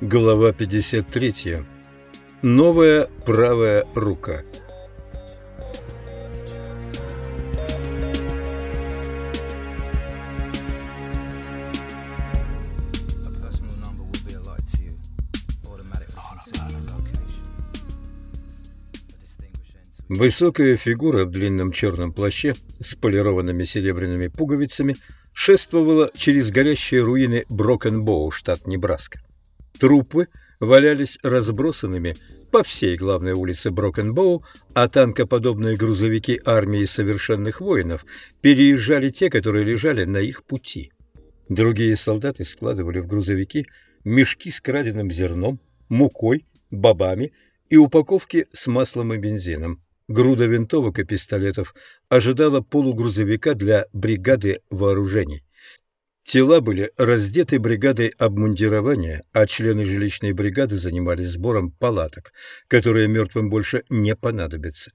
Глава 53. Новая правая рука. Высокая фигура в длинном черном плаще с полированными серебряными пуговицами шествовала через горящие руины Брокенбоу, штат Небраска. Трупы валялись разбросанными по всей главной улице Брокенбоу, а танкоподобные грузовики армии совершенных воинов переезжали те, которые лежали на их пути. Другие солдаты складывали в грузовики мешки с краденым зерном, мукой, бобами и упаковки с маслом и бензином. Груда винтовок и пистолетов ожидала полугрузовика для бригады вооружений. Тела были раздеты бригадой обмундирования, а члены жилищной бригады занимались сбором палаток, которые мертвым больше не понадобятся.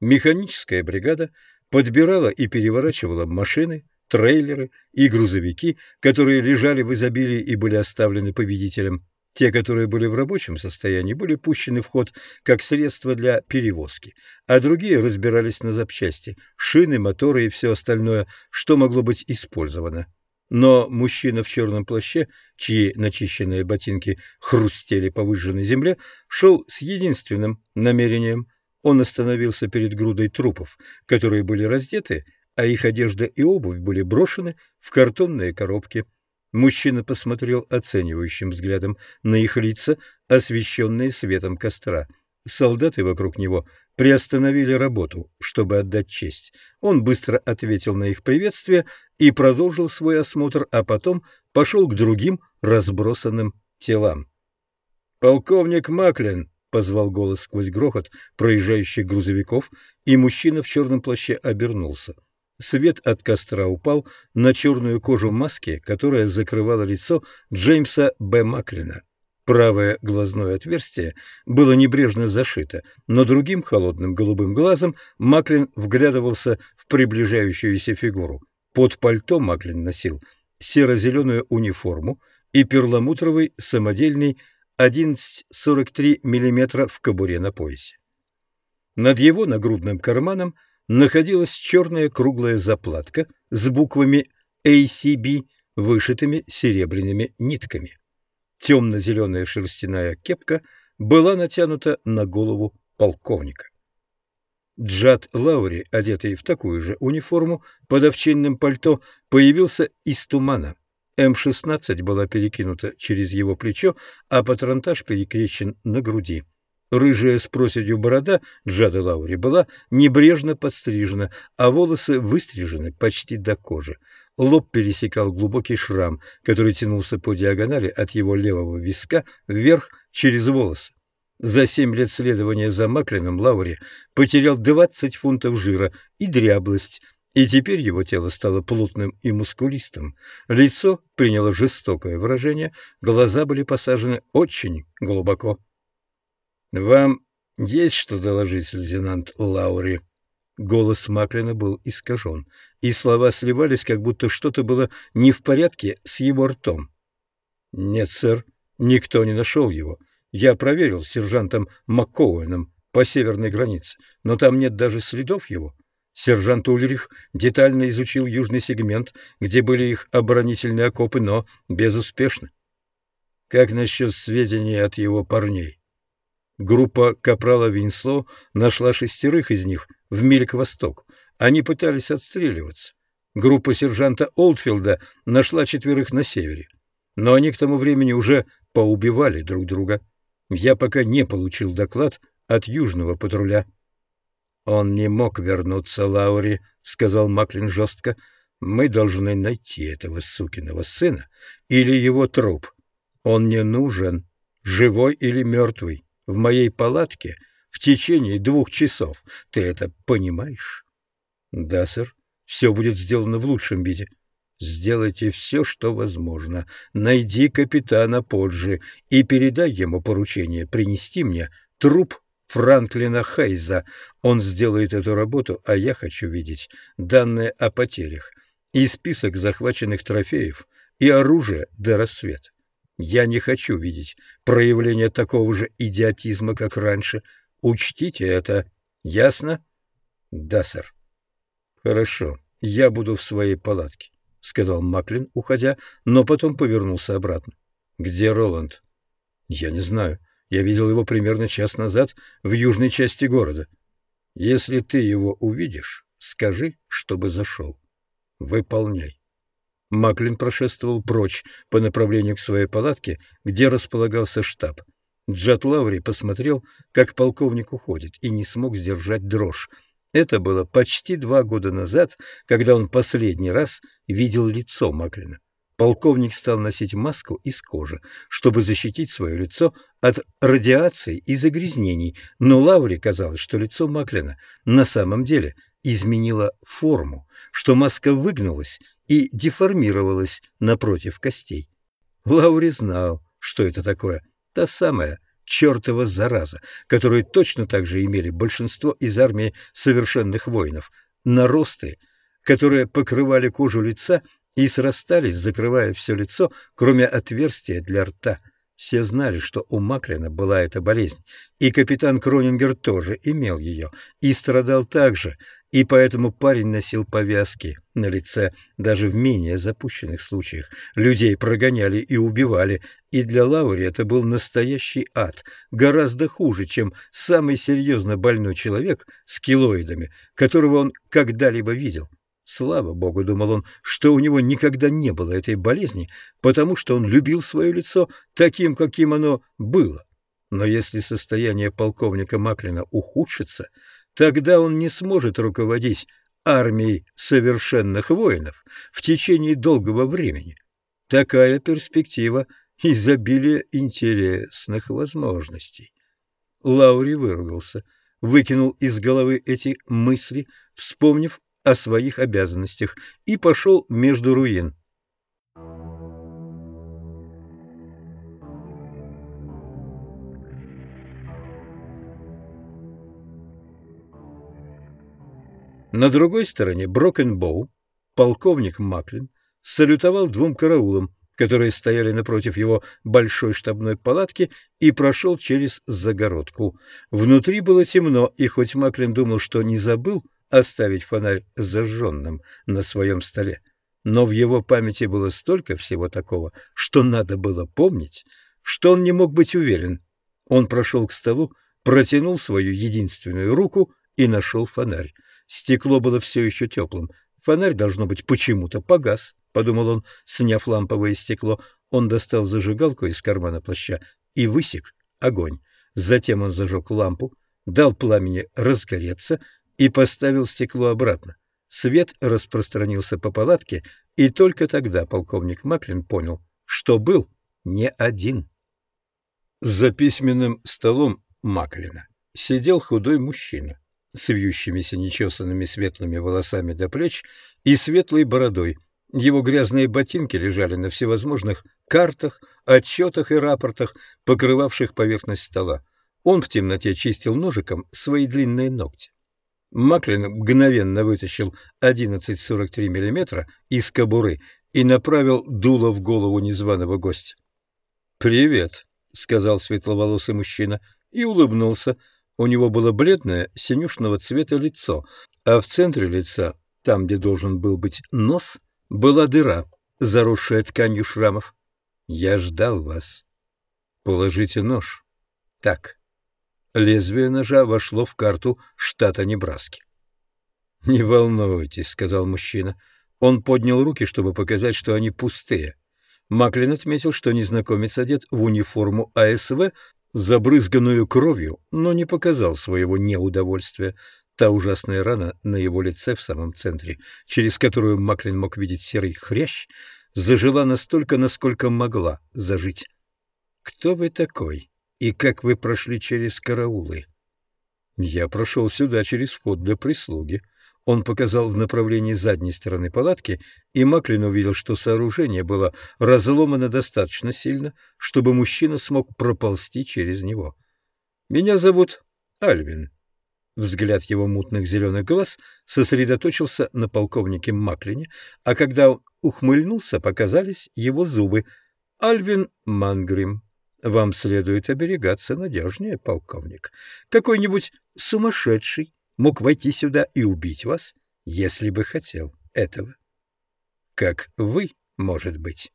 Механическая бригада подбирала и переворачивала машины, трейлеры и грузовики, которые лежали в изобилии и были оставлены победителем. Те, которые были в рабочем состоянии, были пущены в ход как средство для перевозки, а другие разбирались на запчасти, шины, моторы и все остальное, что могло быть использовано. Но мужчина в черном плаще, чьи начищенные ботинки хрустели по выжженной земле, шел с единственным намерением. Он остановился перед грудой трупов, которые были раздеты, а их одежда и обувь были брошены в картонные коробки. Мужчина посмотрел оценивающим взглядом на их лица, освещенные светом костра. Солдаты вокруг него приостановили работу, чтобы отдать честь. Он быстро ответил на их приветствие и продолжил свой осмотр, а потом пошел к другим разбросанным телам. «Полковник Маклин!» — позвал голос сквозь грохот проезжающих грузовиков, и мужчина в черном плаще обернулся. Свет от костра упал на черную кожу маски, которая закрывала лицо Джеймса Б. Маклина. Правое глазное отверстие было небрежно зашито, но другим холодным голубым глазом Маклин вглядывался в приближающуюся фигуру. Под пальто Маклин носил серо-зеленую униформу и перламутровый самодельный 11,43 мм в кобуре на поясе. Над его нагрудным карманом находилась черная круглая заплатка с буквами ACB, вышитыми серебряными нитками. Темно-зеленая шерстяная кепка была натянута на голову полковника. Джад Лаури, одетый в такую же униформу под овчинным пальто, появился из тумана. М-16 была перекинута через его плечо, а патронтаж перекрещен на груди. Рыжая с проседью борода Джада Лаури была небрежно подстрижена, а волосы выстрижены почти до кожи. Лоб пересекал глубокий шрам, который тянулся по диагонали от его левого виска вверх через волосы. За семь лет следования за Маклином Лаури потерял 20 фунтов жира и дряблость, и теперь его тело стало плотным и мускулистым. Лицо приняло жестокое выражение, глаза были посажены очень глубоко. «Вам есть что доложить, лейтенант Лаури?» Голос Маклина был искажен, и слова сливались, как будто что-то было не в порядке с его ртом. «Нет, сэр, никто не нашел его. Я проверил с сержантом Маккоуэном по северной границе, но там нет даже следов его. Сержант Ульрих детально изучил южный сегмент, где были их оборонительные окопы, но безуспешно. Как насчет сведений от его парней? Группа капрала Винсло нашла шестерых из них в миле к востоку. Они пытались отстреливаться. Группа сержанта Олдфилда нашла четверых на севере. Но они к тому времени уже поубивали друг друга. Я пока не получил доклад от южного патруля. «Он не мог вернуться, Лаури», — сказал Маклин жестко. «Мы должны найти этого сукиного сына или его труп. Он не нужен, живой или мертвый в моей палатке в течение двух часов. Ты это понимаешь? Да, сэр. Все будет сделано в лучшем виде. Сделайте все, что возможно. Найди капитана Поджи и передай ему поручение принести мне труп Франклина Хейза. Он сделает эту работу, а я хочу видеть данные о потерях и список захваченных трофеев и оружия до рассвета. Я не хочу видеть проявления такого же идиотизма, как раньше. Учтите это. Ясно? Да, сэр. Хорошо. Я буду в своей палатке, сказал Маклин, уходя, но потом повернулся обратно. Где Роланд? Я не знаю. Я видел его примерно час назад в южной части города. Если ты его увидишь, скажи, чтобы зашел. Выполняй. Маклин прошествовал прочь по направлению к своей палатке, где располагался штаб. Джат Лаври посмотрел, как полковник уходит, и не смог сдержать дрожь. Это было почти два года назад, когда он последний раз видел лицо Маклина. Полковник стал носить маску из кожи, чтобы защитить свое лицо от радиации и загрязнений, но Лаври казалось, что лицо Маклина на самом деле изменило форму, что маска выгнулась и деформировалась напротив костей. Лаури знал, что это такое. Та самая чертова зараза, которую точно так же имели большинство из армии совершенных воинов. Наросты, которые покрывали кожу лица и срастались, закрывая все лицо, кроме отверстия для рта. Все знали, что у Маклина была эта болезнь, и капитан Кронингер тоже имел ее, и страдал так же, и поэтому парень носил повязки на лице даже в менее запущенных случаях. Людей прогоняли и убивали, и для Лаури это был настоящий ад, гораздо хуже, чем самый серьезно больной человек с килоидами, которого он когда-либо видел. Слава богу, думал он, что у него никогда не было этой болезни, потому что он любил свое лицо таким, каким оно было. Но если состояние полковника Маклина ухудшится, Тогда он не сможет руководить армией совершенных воинов в течение долгого времени. Такая перспектива изобилия интересных возможностей. Лаури выругался, выкинул из головы эти мысли, вспомнив о своих обязанностях, и пошел между руин. На другой стороне Брокенбоу полковник Маклин салютовал двум караулам, которые стояли напротив его большой штабной палатки, и прошел через загородку. Внутри было темно, и хоть Маклин думал, что не забыл оставить фонарь зажженным на своем столе, но в его памяти было столько всего такого, что надо было помнить, что он не мог быть уверен. Он прошел к столу, протянул свою единственную руку и нашел фонарь. Стекло было все еще теплым. Фонарь, должно быть, почему-то погас, — подумал он, сняв ламповое стекло. Он достал зажигалку из кармана плаща и высек огонь. Затем он зажег лампу, дал пламени разгореться и поставил стекло обратно. Свет распространился по палатке, и только тогда полковник Маклин понял, что был не один. За письменным столом Маклина сидел худой мужчина с вьющимися нечесанными светлыми волосами до плеч и светлой бородой. Его грязные ботинки лежали на всевозможных картах, отчетах и рапортах, покрывавших поверхность стола. Он в темноте чистил ножиком свои длинные ногти. Маклин мгновенно вытащил 11,43 мм из кобуры и направил дуло в голову незваного гостя. «Привет», — сказал светловолосый мужчина и улыбнулся, — у него было бледное, синюшного цвета лицо, а в центре лица, там, где должен был быть нос, была дыра, заросшая тканью шрамов. «Я ждал вас. Положите нож. Так». Лезвие ножа вошло в карту штата Небраски. «Не волнуйтесь», — сказал мужчина. Он поднял руки, чтобы показать, что они пустые. Маклин отметил, что незнакомец одет в униформу АСВ забрызганную кровью, но не показал своего неудовольствия. Та ужасная рана на его лице в самом центре, через которую Маклин мог видеть серый хрящ, зажила настолько, насколько могла зажить. «Кто вы такой? И как вы прошли через караулы?» «Я прошел сюда через вход для прислуги. Он показал в направлении задней стороны палатки, и Маклин увидел, что сооружение было разломано достаточно сильно, чтобы мужчина смог проползти через него. «Меня зовут Альвин». Взгляд его мутных зеленых глаз сосредоточился на полковнике Маклине, а когда он ухмыльнулся, показались его зубы. «Альвин Мангрим, вам следует оберегаться надежнее, полковник. Какой-нибудь сумасшедший мог войти сюда и убить вас, если бы хотел этого. Как вы, может быть.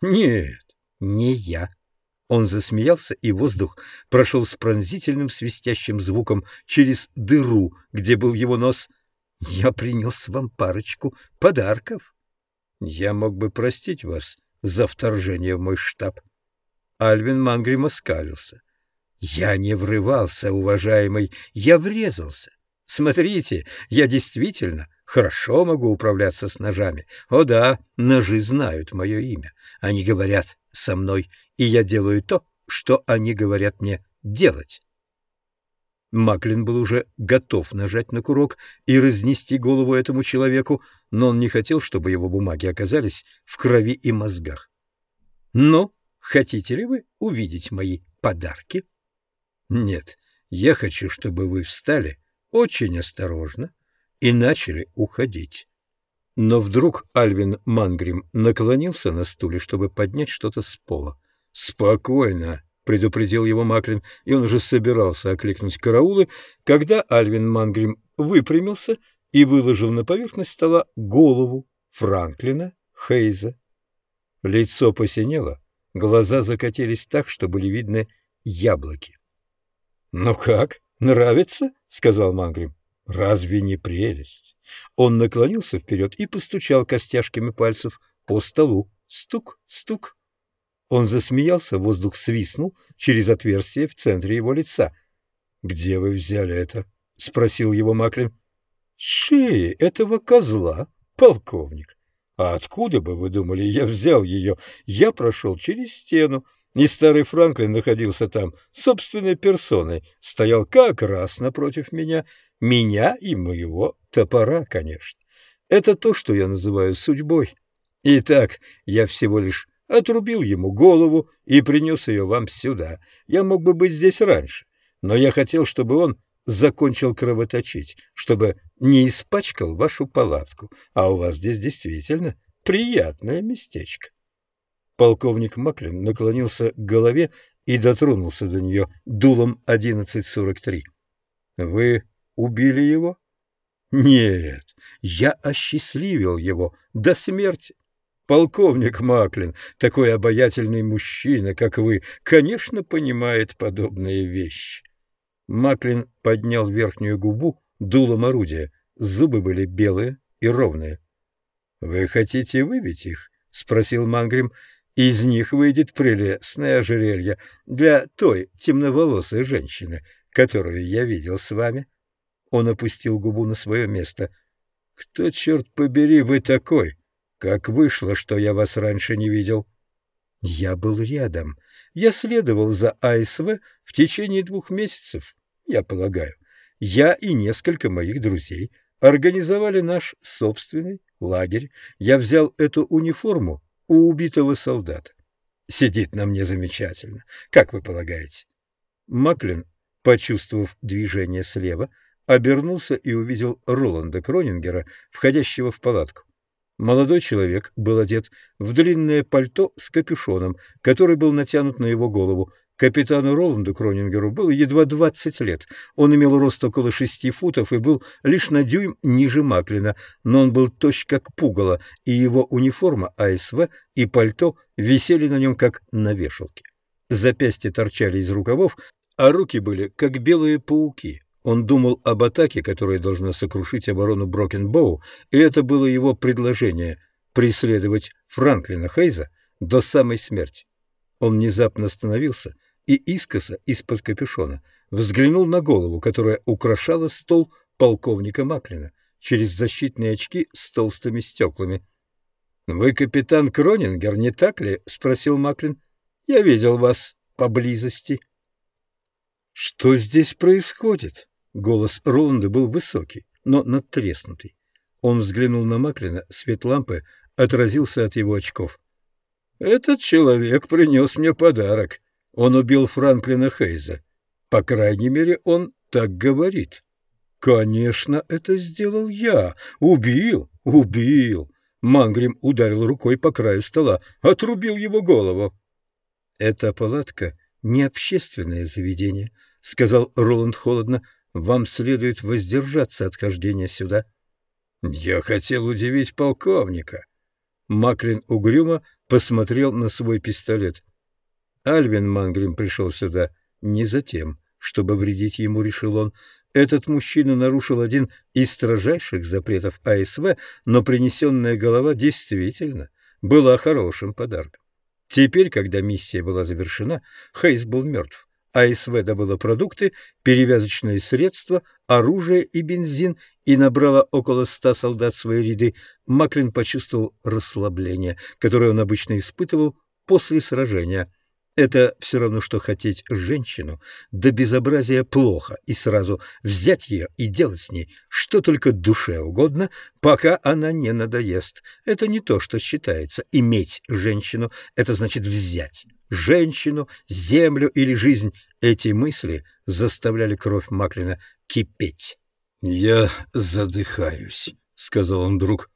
Нет, не я. Он засмеялся, и воздух прошел с пронзительным свистящим звуком через дыру, где был его нос. Я принес вам парочку подарков. Я мог бы простить вас за вторжение в мой штаб. Альвин Мангрим оскалился. Я не врывался, уважаемый, я врезался. Смотрите, я действительно хорошо могу управляться с ножами. О да, ножи знают мое имя. Они говорят со мной, и я делаю то, что они говорят мне делать. Маклин был уже готов нажать на курок и разнести голову этому человеку, но он не хотел, чтобы его бумаги оказались в крови и мозгах. «Ну, хотите ли вы увидеть мои подарки?» «Нет, я хочу, чтобы вы встали очень осторожно и начали уходить. Но вдруг Альвин Мангрим наклонился на стуле, чтобы поднять что-то с пола. «Спокойно!» — предупредил его Маклин, и он уже собирался окликнуть караулы, когда Альвин Мангрим выпрямился и выложил на поверхность стола голову Франклина Хейза. Лицо посинело, глаза закатились так, что были видны яблоки. «Ну как?» «Нравится?» — сказал Мангрим. «Разве не прелесть?» Он наклонился вперед и постучал костяшками пальцев по столу. Стук, стук. Он засмеялся, воздух свистнул через отверстие в центре его лица. «Где вы взяли это?» — спросил его Маклин. «Шеи этого козла, полковник. А откуда бы вы думали, я взял ее? Я прошел через стену, и старый Франклин находился там собственной персоной, стоял как раз напротив меня, меня и моего топора, конечно. Это то, что я называю судьбой. Итак, я всего лишь отрубил ему голову и принес ее вам сюда. Я мог бы быть здесь раньше, но я хотел, чтобы он закончил кровоточить, чтобы не испачкал вашу палатку, а у вас здесь действительно приятное местечко. Полковник Маклин наклонился к голове и дотронулся до нее дулом 1143. «Вы убили его?» «Нет, я осчастливил его до смерти. Полковник Маклин, такой обаятельный мужчина, как вы, конечно, понимает подобные вещи». Маклин поднял верхнюю губу дулом орудия. Зубы были белые и ровные. «Вы хотите выбить их?» — спросил Мангрим. Из них выйдет прелестное ожерелье для той темноволосой женщины, которую я видел с вами. Он опустил губу на свое место. Кто, черт побери, вы такой? Как вышло, что я вас раньше не видел? Я был рядом. Я следовал за АСВ в течение двух месяцев, я полагаю. Я и несколько моих друзей организовали наш собственный лагерь. Я взял эту униформу у убитого солдата. Сидит на мне замечательно, как вы полагаете? Маклин, почувствовав движение слева, обернулся и увидел Роланда Кронингера, входящего в палатку. Молодой человек был одет в длинное пальто с капюшоном, который был натянут на его голову, Капитану Роланду Кронингеру было едва двадцать лет. Он имел рост около шести футов и был лишь на дюйм ниже Маклина, но он был точь как пугало, и его униформа АСВ и пальто висели на нем как на вешалке. Запястья торчали из рукавов, а руки были как белые пауки. Он думал об атаке, которая должна сокрушить оборону Брокенбоу, и это было его предложение — преследовать Франклина Хейза до самой смерти. Он внезапно остановился — и искоса из-под капюшона взглянул на голову, которая украшала стол полковника Маклина через защитные очки с толстыми стеклами. — Вы капитан Кронингер, не так ли? — спросил Маклин. — Я видел вас поблизости. — Что здесь происходит? Голос Роланда был высокий, но надтреснутый. Он взглянул на Маклина, свет лампы отразился от его очков. «Этот человек принес мне подарок. Он убил Франклина Хейза. По крайней мере, он так говорит». «Конечно, это сделал я. Убил, убил». Мангрим ударил рукой по краю стола, отрубил его голову. «Эта палатка не общественное заведение», — сказал Роланд холодно. «Вам следует воздержаться от хождения сюда». «Я хотел удивить полковника». Маклин угрюмо посмотрел на свой пистолет. Альвин Мангрим пришел сюда не за тем, чтобы вредить ему, решил он. Этот мужчина нарушил один из строжайших запретов АСВ, но принесенная голова действительно была хорошим подарком. Теперь, когда миссия была завершена, Хейс был мертв. АСВ добыла продукты, перевязочные средства, оружие и бензин и набрала около ста солдат в свои ряды. Маклин почувствовал расслабление, которое он обычно испытывал после сражения. Это все равно, что хотеть женщину до безобразия плохо и сразу взять ее и делать с ней что только душе угодно, пока она не надоест. Это не то, что считается иметь женщину, это значит взять женщину, землю или жизнь. Эти мысли заставляли кровь Маклина кипеть. «Я задыхаюсь», — сказал он вдруг.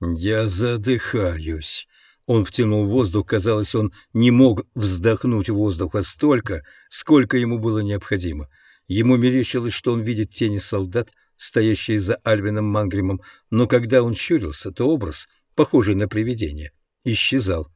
«Я задыхаюсь». Он втянул воздух, казалось, он не мог вздохнуть воздуха столько, сколько ему было необходимо. Ему мерещилось, что он видит тени солдат, стоящие за Альвином Мангримом, но когда он щурился, то образ, похожий на привидение, исчезал.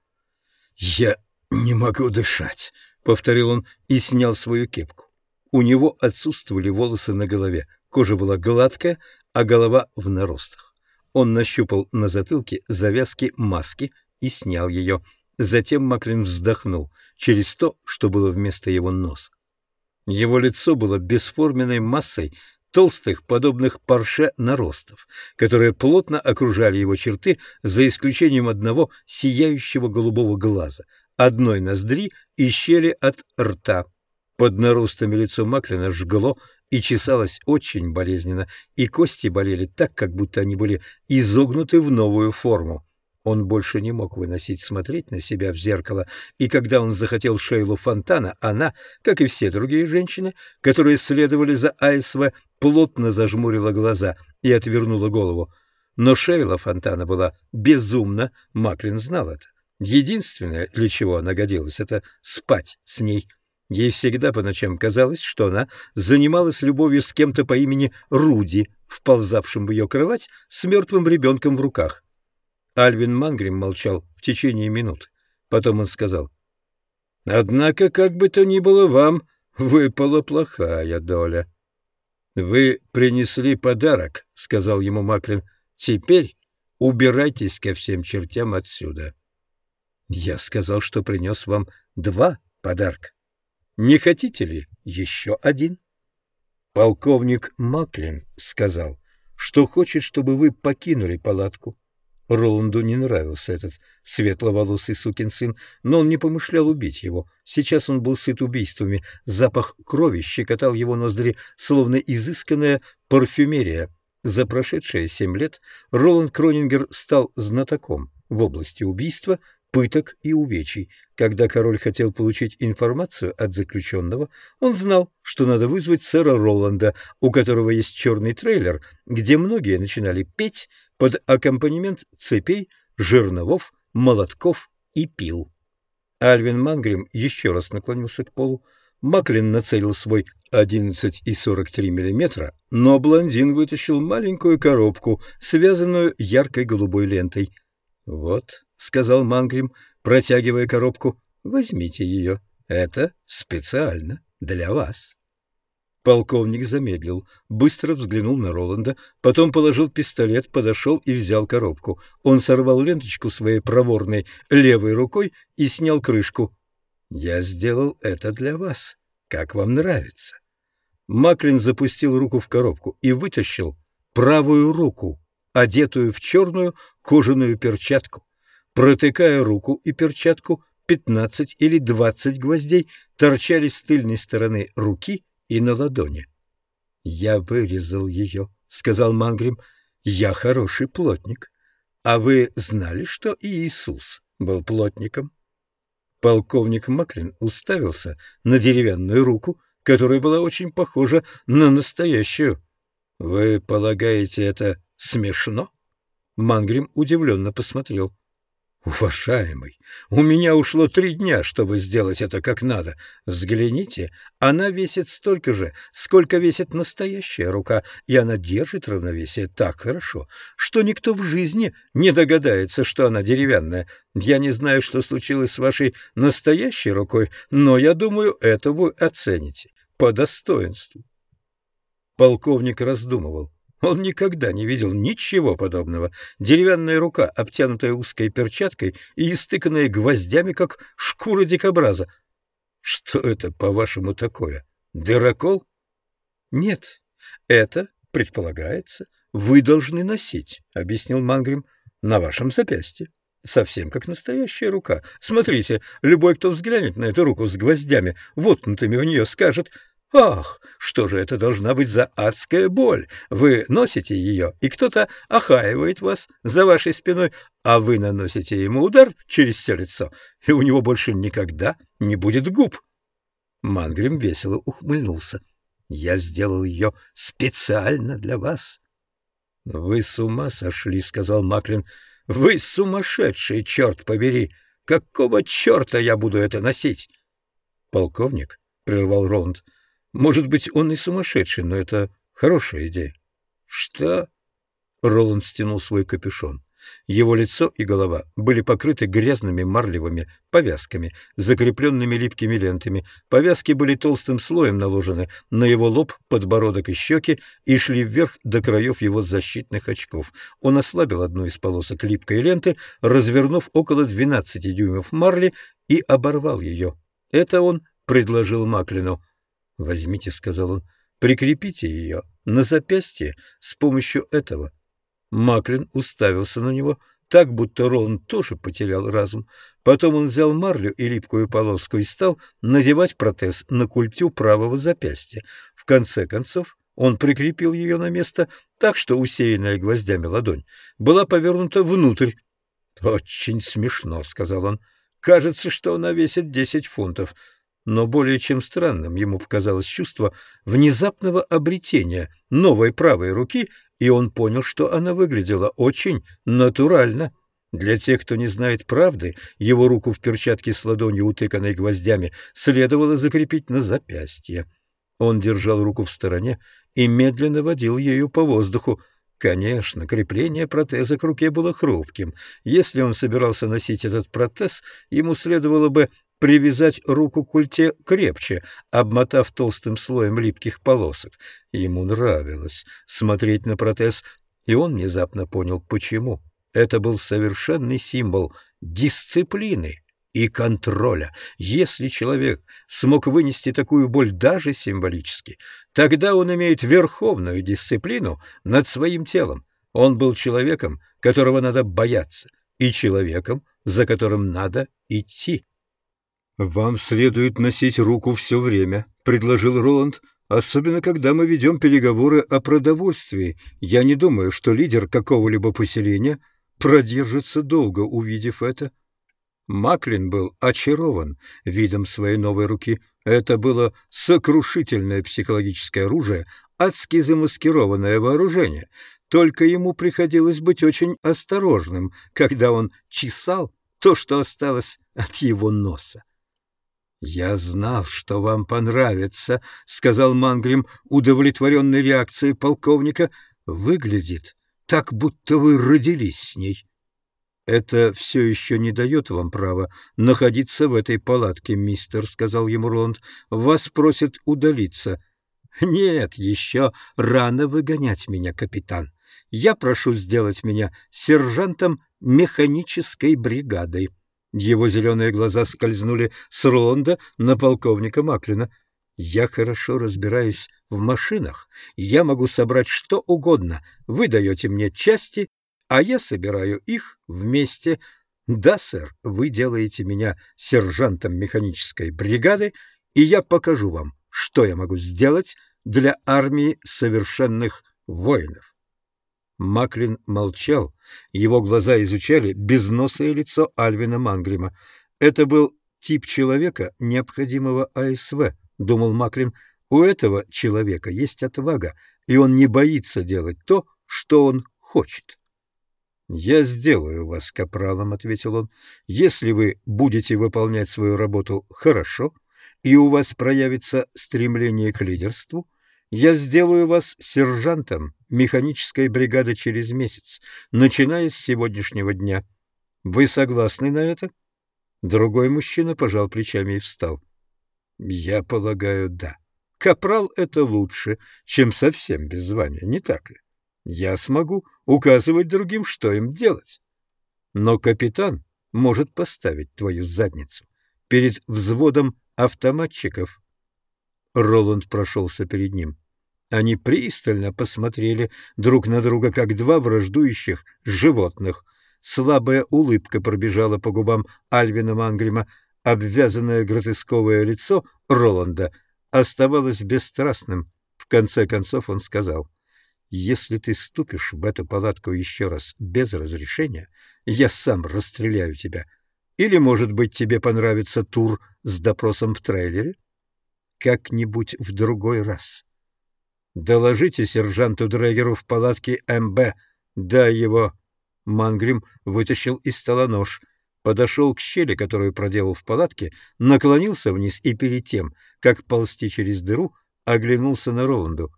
«Я не могу дышать», — повторил он и снял свою кепку. У него отсутствовали волосы на голове, кожа была гладкая, а голова в наростах. Он нащупал на затылке завязки маски и снял ее. Затем Маклин вздохнул через то, что было вместо его носа. Его лицо было бесформенной массой толстых, подобных парше наростов, которые плотно окружали его черты, за исключением одного сияющего голубого глаза, одной ноздри и щели от рта. Под наростами лицо Маклина жгло и чесалось очень болезненно, и кости болели так, как будто они были изогнуты в новую форму. Он больше не мог выносить смотреть на себя в зеркало, и когда он захотел Шейлу Фонтана, она, как и все другие женщины, которые следовали за АСВ, плотно зажмурила глаза и отвернула голову. Но Шейла Фонтана была безумна, Маклин знал это. Единственное, для чего она годилась, это спать с ней. Ей всегда по ночам казалось, что она занималась любовью с кем-то по имени Руди, вползавшим в ее кровать с мертвым ребенком в руках. Альвин Мангрим молчал в течение минут. Потом он сказал, «Однако, как бы то ни было, вам выпала плохая доля». «Вы принесли подарок», — сказал ему Маклин. «Теперь убирайтесь ко всем чертям отсюда». «Я сказал, что принес вам два подарка. Не хотите ли еще один?» Полковник Маклин сказал, что хочет, чтобы вы покинули палатку Роланду не нравился этот светловолосый сукин сын, но он не помышлял убить его. Сейчас он был сыт убийствами. Запах крови щекотал его ноздри, словно изысканная парфюмерия. За прошедшие семь лет Роланд Кронингер стал знатоком в области убийства, пыток и увечий. Когда король хотел получить информацию от заключенного, он знал, что надо вызвать сэра Роланда, у которого есть черный трейлер, где многие начинали петь под аккомпанемент цепей, жерновов, молотков и пил. Альвин Мангрим еще раз наклонился к полу. Маклин нацелил свой 11,43 мм, но блондин вытащил маленькую коробку, связанную яркой голубой лентой. «Вот», — сказал Мангрим, протягивая коробку, — «возьмите ее. Это специально для вас». Полковник замедлил, быстро взглянул на Роланда, потом положил пистолет, подошел и взял коробку. Он сорвал ленточку своей проворной левой рукой и снял крышку. «Я сделал это для вас. Как вам нравится?» Маклин запустил руку в коробку и вытащил правую руку, одетую в черную кожаную перчатку. Протыкая руку и перчатку, пятнадцать или двадцать гвоздей торчали с тыльной стороны руки и на ладони. Я вырезал ее, сказал Мангрим. Я хороший плотник. А вы знали, что Иисус был плотником? Полковник Маклин уставился на деревянную руку, которая была очень похожа на настоящую. Вы полагаете, это смешно? Мангрим удивленно посмотрел. «Уважаемый, у меня ушло три дня, чтобы сделать это как надо. Взгляните, она весит столько же, сколько весит настоящая рука, и она держит равновесие так хорошо, что никто в жизни не догадается, что она деревянная. Я не знаю, что случилось с вашей настоящей рукой, но я думаю, это вы оцените по достоинству». Полковник раздумывал. Он никогда не видел ничего подобного. Деревянная рука, обтянутая узкой перчаткой и истыканная гвоздями, как шкура дикобраза. Что это, по-вашему, такое? Дырокол? Нет, это, предполагается, вы должны носить, — объяснил Мангрим, — на вашем запястье. Совсем как настоящая рука. Смотрите, любой, кто взглянет на эту руку с гвоздями, воткнутыми в нее, скажет — Ах, что же это должна быть за адская боль? Вы носите ее, и кто-то охаивает вас за вашей спиной, а вы наносите ему удар через все лицо, и у него больше никогда не будет губ. Мангрим весело ухмыльнулся. Я сделал ее специально для вас. — Вы с ума сошли, — сказал Маклин. — Вы сумасшедший, черт побери! Какого черта я буду это носить? — Полковник, — прервал Роланд, — может быть, он и сумасшедший, но это хорошая идея. Что? Роланд стянул свой капюшон. Его лицо и голова были покрыты грязными марлевыми повязками, закрепленными липкими лентами. Повязки были толстым слоем наложены на его лоб, подбородок и щеки и шли вверх до краев его защитных очков. Он ослабил одну из полосок липкой ленты, развернув около 12 дюймов марли и оборвал ее. Это он предложил Маклину. «Возьмите», — сказал он, — «прикрепите ее на запястье с помощью этого». Маклин уставился на него, так, будто Ролан тоже потерял разум. Потом он взял марлю и липкую полоску и стал надевать протез на культю правого запястья. В конце концов он прикрепил ее на место так, что усеянная гвоздями ладонь была повернута внутрь. «Очень смешно», — сказал он. «Кажется, что она весит десять фунтов но более чем странным ему показалось чувство внезапного обретения новой правой руки, и он понял, что она выглядела очень натурально. Для тех, кто не знает правды, его руку в перчатке с ладонью, утыканной гвоздями, следовало закрепить на запястье. Он держал руку в стороне и медленно водил ею по воздуху. Конечно, крепление протеза к руке было хрупким. Если он собирался носить этот протез, ему следовало бы привязать руку к культе крепче, обмотав толстым слоем липких полосок. Ему нравилось смотреть на протез, и он внезапно понял, почему. Это был совершенный символ дисциплины и контроля. Если человек смог вынести такую боль даже символически, тогда он имеет верховную дисциплину над своим телом. Он был человеком, которого надо бояться, и человеком, за которым надо идти. «Вам следует носить руку все время», — предложил Роланд, «особенно когда мы ведем переговоры о продовольствии. Я не думаю, что лидер какого-либо поселения продержится долго, увидев это». Маклин был очарован видом своей новой руки. Это было сокрушительное психологическое оружие, адски замаскированное вооружение. Только ему приходилось быть очень осторожным, когда он чесал то, что осталось от его носа. «Я знал, что вам понравится», — сказал Мангрим, удовлетворенной реакцией полковника. «Выглядит так, будто вы родились с ней». «Это все еще не дает вам права находиться в этой палатке, мистер», — сказал ему Роланд. «Вас просят удалиться». «Нет, еще рано выгонять меня, капитан. Я прошу сделать меня сержантом механической бригады». Его зеленые глаза скользнули с Роланда на полковника Маклина. «Я хорошо разбираюсь в машинах. Я могу собрать что угодно. Вы даете мне части, а я собираю их вместе. Да, сэр, вы делаете меня сержантом механической бригады, и я покажу вам, что я могу сделать для армии совершенных воинов. Маклин молчал, его глаза изучали безносое лицо Альвина Мангрима. Это был тип человека, необходимого АСВ, думал Маклин. У этого человека есть отвага, и он не боится делать то, что он хочет. «Я сделаю вас капралом», — ответил он, — «если вы будете выполнять свою работу хорошо, и у вас проявится стремление к лидерству, я сделаю вас сержантом механической бригады через месяц, начиная с сегодняшнего дня. Вы согласны на это?» Другой мужчина пожал плечами и встал. «Я полагаю, да. Капрал — это лучше, чем совсем без звания, не так ли? Я смогу указывать другим, что им делать. Но капитан может поставить твою задницу перед взводом автоматчиков». Роланд прошелся перед ним. Они пристально посмотрели друг на друга, как два враждующих животных. Слабая улыбка пробежала по губам Альвина Мангрима, обвязанное гротесковое лицо Роланда оставалось бесстрастным. В конце концов он сказал, «Если ты ступишь в эту палатку еще раз без разрешения, я сам расстреляю тебя. Или, может быть, тебе понравится тур с допросом в трейлере? Как-нибудь в другой раз. Доложите сержанту Дрегеру в палатке МБ, дай его Мангрим вытащил из стола нож, подошел к щели, которую проделал в палатке, наклонился вниз и перед тем, как ползти через дыру, оглянулся на Роланду.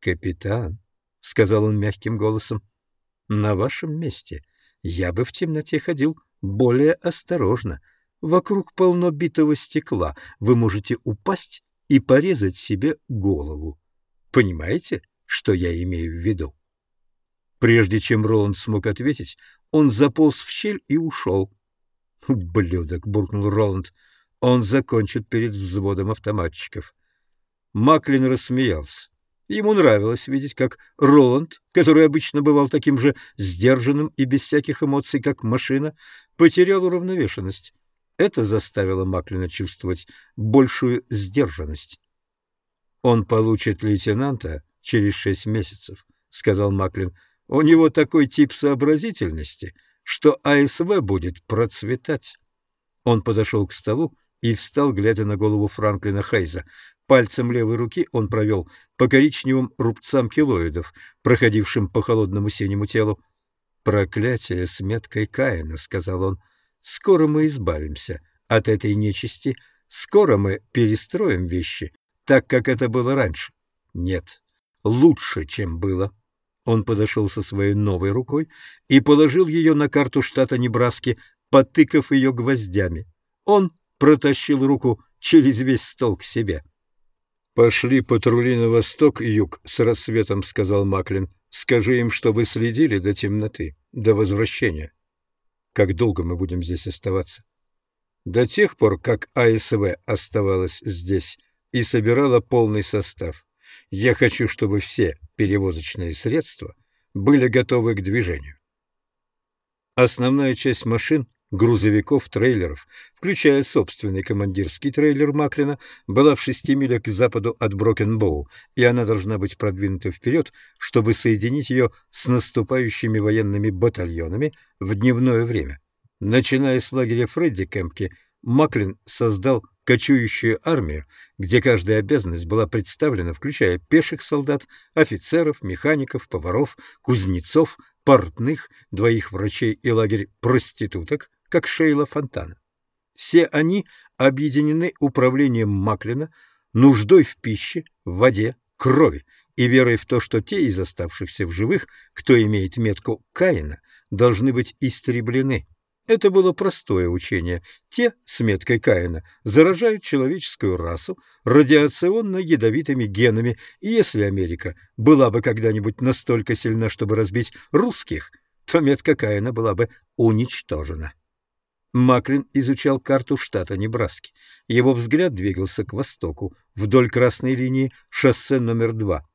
«Капитан», — сказал он мягким голосом, — «на вашем месте я бы в темноте ходил более осторожно. Вокруг полно битого стекла, вы можете упасть и порезать себе голову. Понимаете, что я имею в виду?» Прежде чем Роланд смог ответить, он заполз в щель и ушел. «Блюдок!» — буркнул Роланд. «Он закончит перед взводом автоматчиков». Маклин рассмеялся. Ему нравилось видеть, как Роланд, который обычно бывал таким же сдержанным и без всяких эмоций, как машина, потерял уравновешенность. Это заставило Маклина чувствовать большую сдержанность. «Он получит лейтенанта через шесть месяцев», — сказал Маклин. У него такой тип сообразительности, что АСВ будет процветать. Он подошел к столу и встал, глядя на голову Франклина Хейза. Пальцем левой руки он провел по коричневым рубцам килоидов, проходившим по холодному синему телу. «Проклятие с меткой Каина», — сказал он. «Скоро мы избавимся от этой нечисти. Скоро мы перестроим вещи, так, как это было раньше. Нет, лучше, чем было». Он подошел со своей новой рукой и положил ее на карту штата Небраски, потыкав ее гвоздями. Он протащил руку через весь стол к себе. «Пошли патрули на восток и юг с рассветом», — сказал Маклин. «Скажи им, чтобы следили до темноты, до возвращения. Как долго мы будем здесь оставаться?» «До тех пор, как АСВ оставалась здесь и собирала полный состав. Я хочу, чтобы все перевозочные средства были готовы к движению. Основная часть машин, грузовиков, трейлеров, включая собственный командирский трейлер Маклина, была в шести милях к западу от Брокенбоу, и она должна быть продвинута вперед, чтобы соединить ее с наступающими военными батальонами в дневное время. Начиная с лагеря Фредди Кемпки, Маклин создал кочующую армию, где каждая обязанность была представлена, включая пеших солдат, офицеров, механиков, поваров, кузнецов, портных, двоих врачей и лагерь проституток, как Шейла Фонтана. Все они объединены управлением Маклина, нуждой в пище, в воде, крови и верой в то, что те из оставшихся в живых, кто имеет метку Каина, должны быть истреблены. Это было простое учение. Те с меткой Каина заражают человеческую расу радиационно-ядовитыми генами, и если Америка была бы когда-нибудь настолько сильна, чтобы разбить русских, то метка Каина была бы уничтожена. Маклин изучал карту штата Небраски. Его взгляд двигался к востоку, вдоль красной линии шоссе номер два,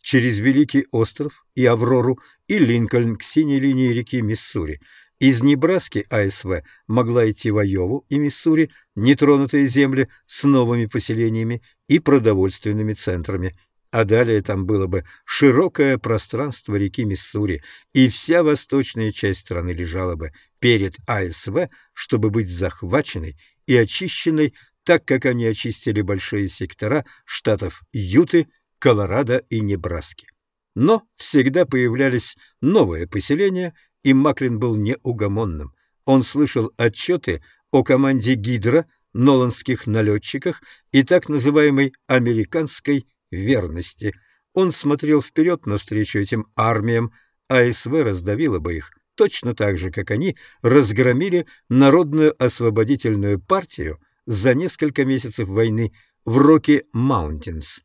через Великий остров и Аврору и Линкольн к синей линии реки Миссури — из Небраски АСВ могла идти в Айову и Миссури, нетронутые земли с новыми поселениями и продовольственными центрами. А далее там было бы широкое пространство реки Миссури, и вся восточная часть страны лежала бы перед АСВ, чтобы быть захваченной и очищенной, так как они очистили большие сектора штатов Юты, Колорадо и Небраски. Но всегда появлялись новые поселения, и Маклин был неугомонным. Он слышал отчеты о команде Гидра, ноландских налетчиках и так называемой американской верности. Он смотрел вперед навстречу этим армиям, а СВ раздавила бы их, точно так же, как они разгромили Народную освободительную партию за несколько месяцев войны в Rocky Mountains.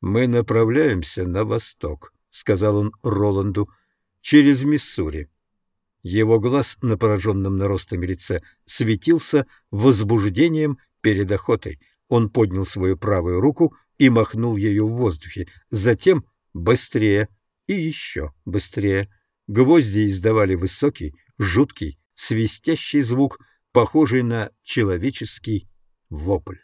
«Мы направляемся на восток», — сказал он Роланду, — «через Миссури». Его глаз на пораженном наростами лице светился возбуждением перед охотой. Он поднял свою правую руку и махнул ею в воздухе. Затем быстрее и еще быстрее. Гвозди издавали высокий, жуткий, свистящий звук, похожий на человеческий вопль.